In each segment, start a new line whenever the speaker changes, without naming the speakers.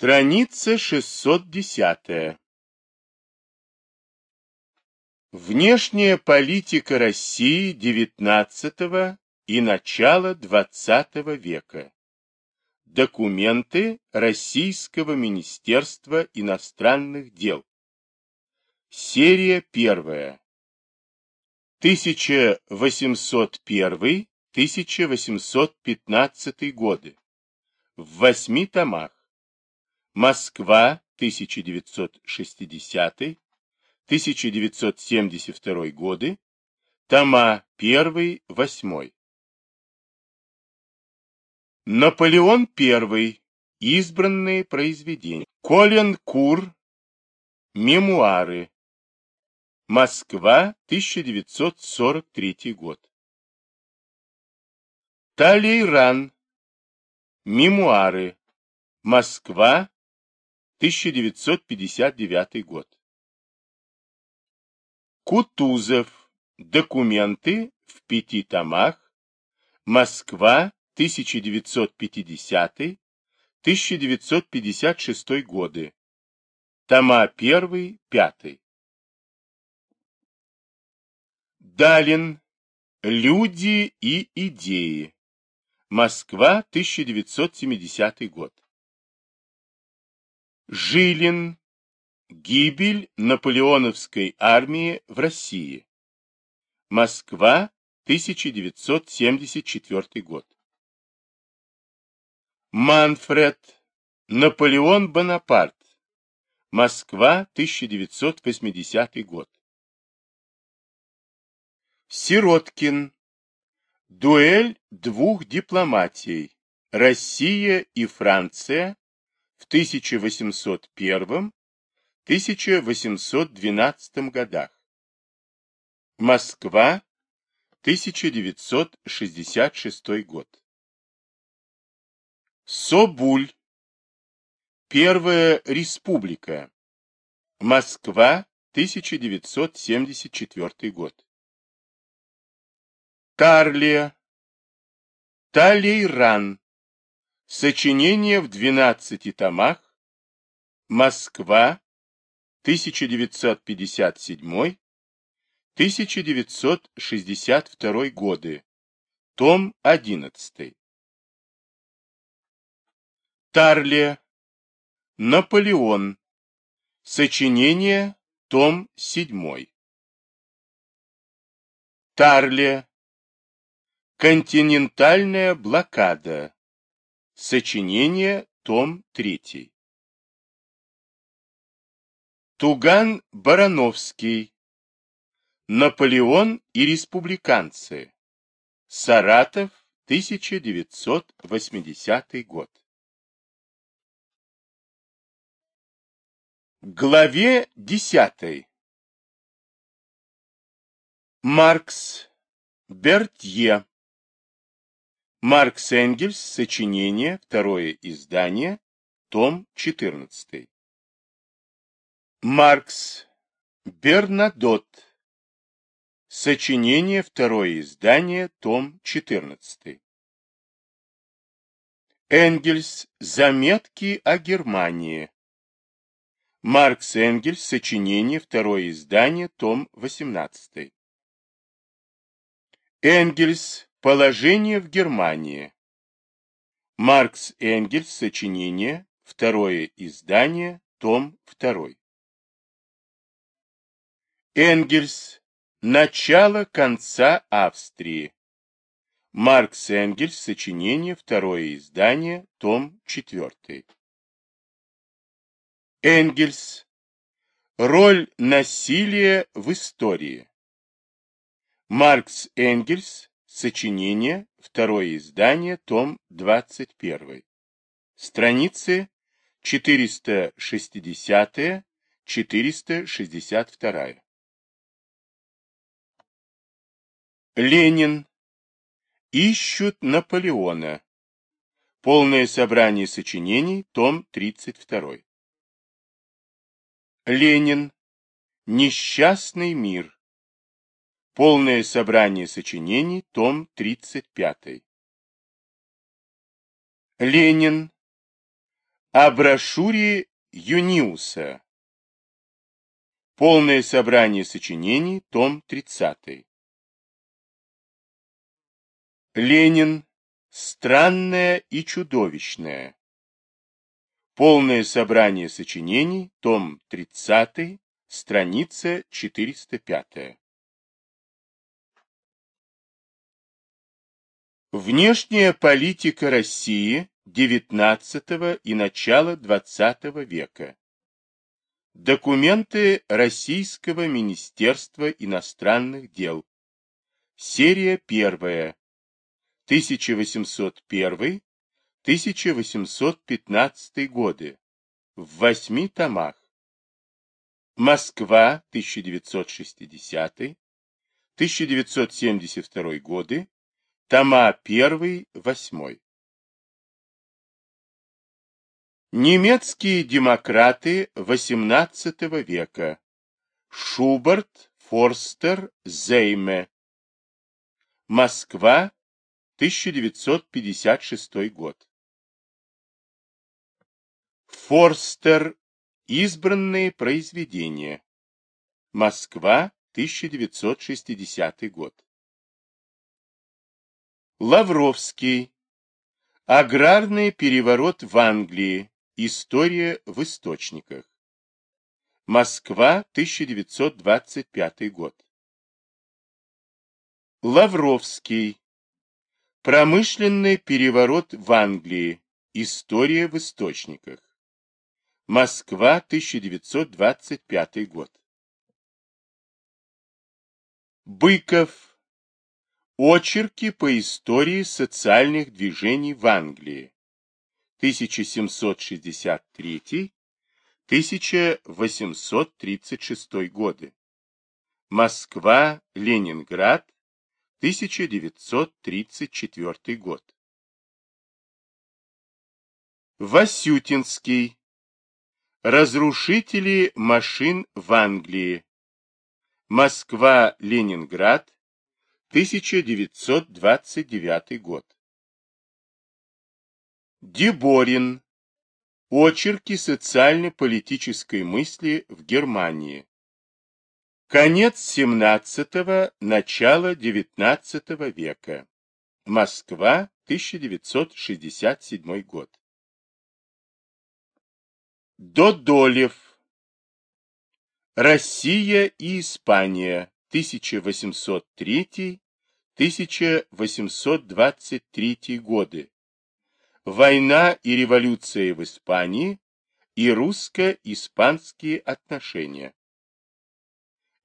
Страница 610. Внешняя политика России XIX и начала XX века. Документы Российского Министерства иностранных дел. Серия первая. 1801-1815 годы. В восьми томах. Москва, 1960 1972 годы, тома 1-8. Наполеон I. Избранные произведения. Колин Кур. Мемуары. Москва, 1943 год. Талейран. Мемуары. Москва, 1959 год. Кутузов. Документы в пяти томах. Москва, 1950-1956 годы. Тома 1-5. Далин. Люди и идеи. Москва, 1970 год. Жилин. Гибель наполеоновской армии в России. Москва, 1974 год. Манфред. Наполеон Бонапарт. Москва, 1980 год. Сироткин. Дуэль двух дипломатий. Россия и Франция в 1801-1812 годах. Москва, 1966 год. Собуль. Первая республика. Москва, 1974 год. Тарлия. Талейран. Сочинение в 12 томах. Москва, 1957-1962 годы. Том 11. Тарле. Наполеон. Сочинение. Том 7. Тарле. Континентальная блокада. Сочинение, том 3. Туган Барановский. Наполеон и республиканцы. Саратов, 1980 год. Главе 10. Маркс. Бертье. Маркс Энгельс, сочинение, второе издание, том 14. Маркс, Бернадот, сочинение, второе издание, том 14. Энгельс, заметки о Германии. Маркс Энгельс, сочинение, второе издание, том 18. Энгельс, Положение в Германии. Маркс Энгельс. Сочинение. Второе издание. Том 2. Энгельс. Начало конца Австрии. Маркс Энгельс. Сочинение. Второе издание. Том 4. Энгельс. Роль насилия в истории. Маркс Энгельс. Сочинение, второе издание, том 21. Страницы 460-462. Ленин. Ищут Наполеона. Полное собрание сочинений, том 32. Ленин. Несчастный мир. Полное собрание сочинений, том 35. Ленин. О брошюре Юниуса. Полное собрание сочинений, том 30. Ленин. Странное и чудовищное. Полное собрание сочинений, том 30, страница 405. Внешняя политика России XIX и начала XX века. Документы Российского Министерства иностранных дел. Серия первая. 1801-1815 годы. В восьми томах. Москва, 1960 1972 годы. Тома 1-8. Немецкие демократы XVIII века. Шуберт, Форстер, Зейме. Москва, 1956 год. Форстер. Избранные произведения. Москва, 1960 год. Лавровский. Аграрный переворот в Англии. История в источниках. Москва, 1925 год. Лавровский. Промышленный переворот в Англии. История в источниках. Москва, 1925 год. Быков. Очерки по истории социальных движений в Англии. 1763-1836 годы. Москва, Ленинград, 1934 год. Васютинский. Разрушители машин в Англии. Москва, Ленинград, 1929 год. Деборин. Очерки социально-политической мысли в Германии. Конец XVII – начало XIX века. Москва, 1967 год. Додолев. Россия и Испания. 1803-1823 годы. Война и революция в Испании и русско-испанские отношения.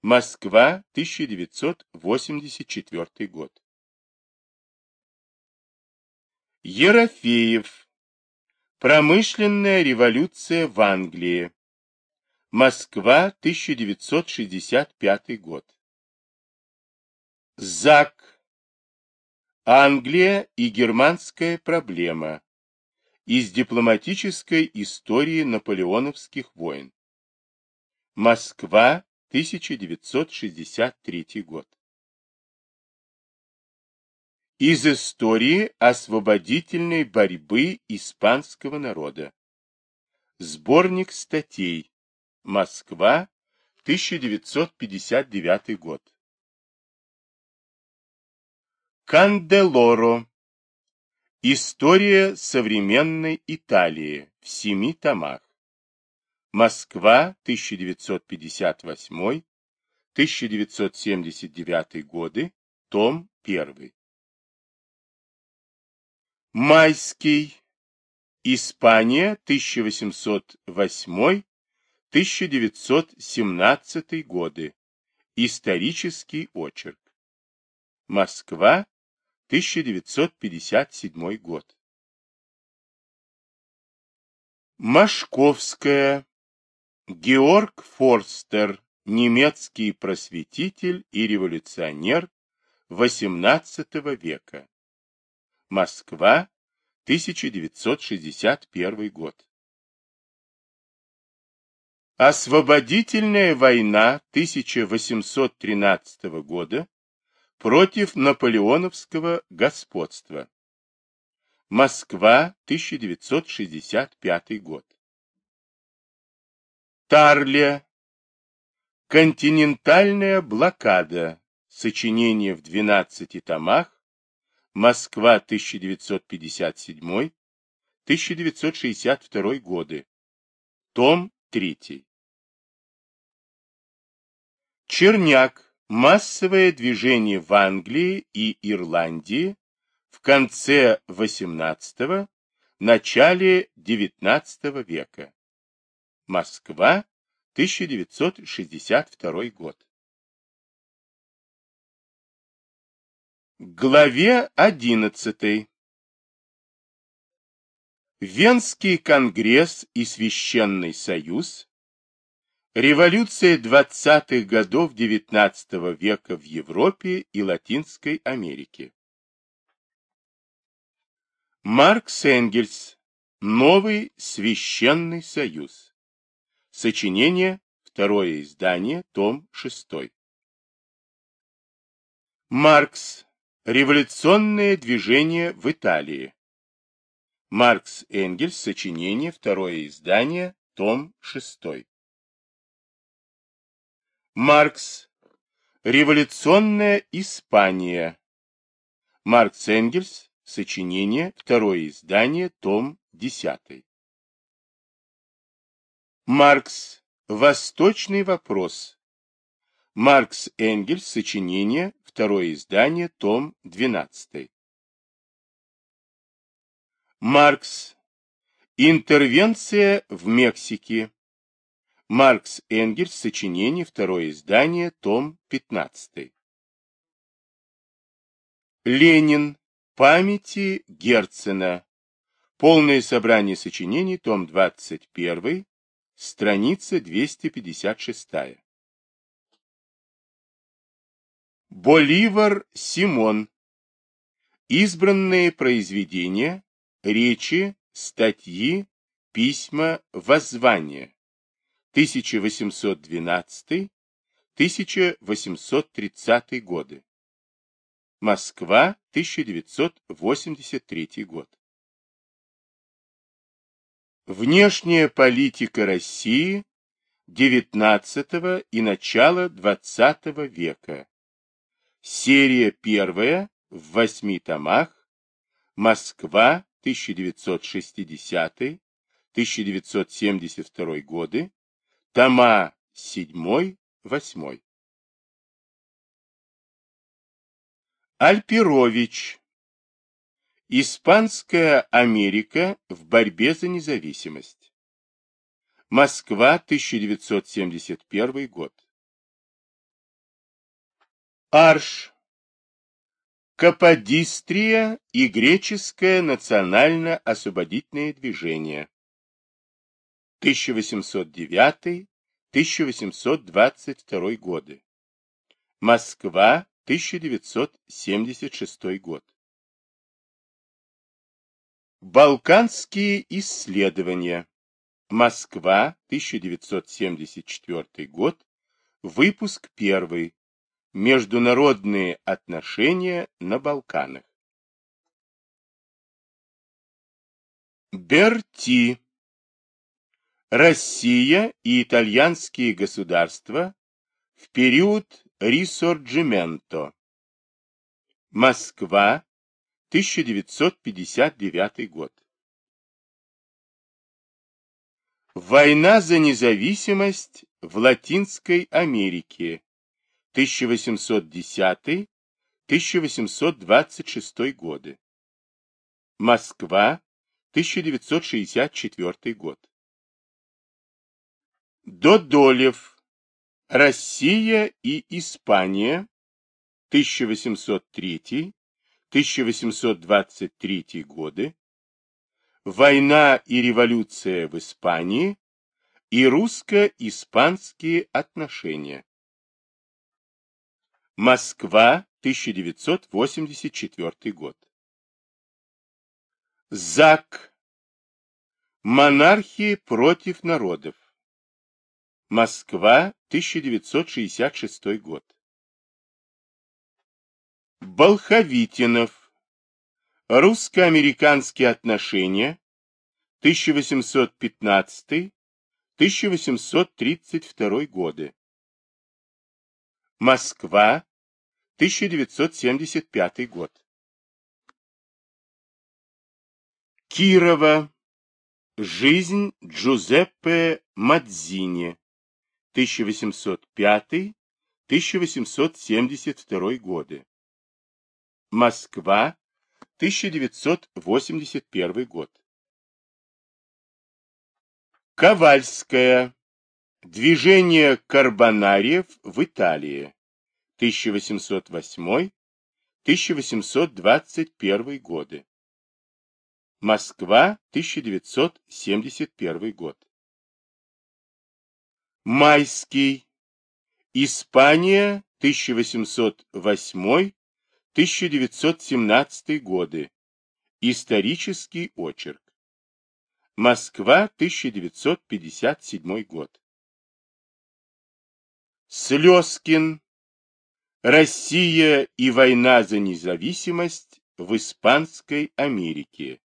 Москва, 1984 год. Ерофеев. Промышленная революция в Англии. Москва, 1965 год. ЗАК. Англия и германская проблема. Из дипломатической истории наполеоновских войн. Москва, 1963 год. Из истории освободительной борьбы испанского народа. Сборник статей. Москва, 1959 год. Канделоро. История современной Италии в семи томах. Москва, 1958-1979 годы, том 1. Майский. Испания, 1808-1917 годы. Исторический очерк. Москва, 1957 год. Машковская. Георг Форстер, немецкий просветитель и революционер XVIII века. Москва, 1961 год. Освободительная война 1813 года против наполеоновского господства. Москва, 1965 год. Тарле. Континентальная блокада. Сочинение в 12 томах. Москва, 1957-1962 годы. Том 3. Черняк. Массовое движение в Англии и Ирландии в конце XVIII – начале XIX века. Москва, 1962 год. Главе 11. Венский конгресс и Священный союз Революция 20-х годов XIX века в Европе и Латинской Америке. Маркс Энгельс. Новый священный союз. Сочинение. Второе издание. Том 6. Маркс. Революционное движение в Италии. Маркс Энгельс. Сочинение. Второе издание. Том 6. Маркс. Революционная Испания. Маркс Энгельс. Сочинение. Второе издание. Том 10. Маркс. Восточный вопрос. Маркс Энгельс. Сочинение. Второе издание. Том 12. Маркс. Интервенция в Мексике. Маркс Энгельс, сочинение, второе издание, том 15. Ленин. Памяти Герцена. Полное собрание сочинений, том 21, страница 256. Боливар Симон. Избранные произведения, речи, статьи, письма, воззвания. 1812-1830 годы. Москва, 1983 год. Внешняя политика России XIX и начала XX века. Серия первая в восьми томах. Москва, 1960-1972 годы. Тома 7-8. Альпирович. Испанская Америка в борьбе за независимость. Москва, 1971 год. Арш. Каподистрия и греческое национально-освободительное движение. 1809-1822 годы. Москва, 1976 год. Балканские исследования. Москва, 1974 год. Выпуск 1. Международные отношения на Балканах. Берти. Россия и итальянские государства в период Рисорджименто. Москва, 1959 год. Война за независимость в Латинской Америке. 1810-1826 годы. Москва, 1964 год. Додолев. Россия и Испания. 1803-1823 годы. Война и революция в Испании и русско-испанские отношения. Москва, 1984 год. ЗАК. Монархии против народов. Москва, 1966 год. Болховитинов. Русско-американские отношения 1815-1832 годы. Москва, 1975 год. Кирова. Жизнь Джузеппе Мадзини. 1805-1872 годы. Москва, 1981 год. Ковальская. Движение карбонариев в Италии. 1808-1821 годы. Москва, 1971 год. Майский. Испания, 1808-1917 годы. Исторический очерк. Москва, 1957 год. Слезкин. Россия и война за независимость в Испанской Америке.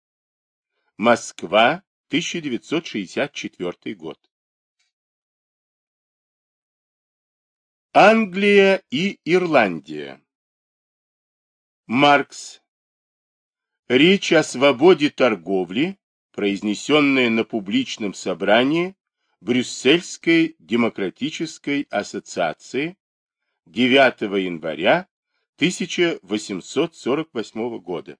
Москва, 1964 год. Англия и Ирландия. Маркс. Речь о свободе торговли, произнесенная на публичном собрании Брюссельской демократической ассоциации 9 января 1848 года.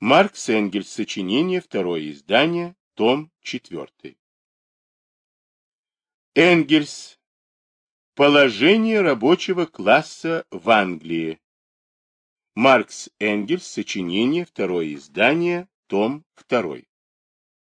Маркс Энгельс. Сочинение. Второе издание. Том 4. Энгельс. Положение рабочего класса в Англии. Маркс Энгельс. Сочинение. Второе издание. Том 2.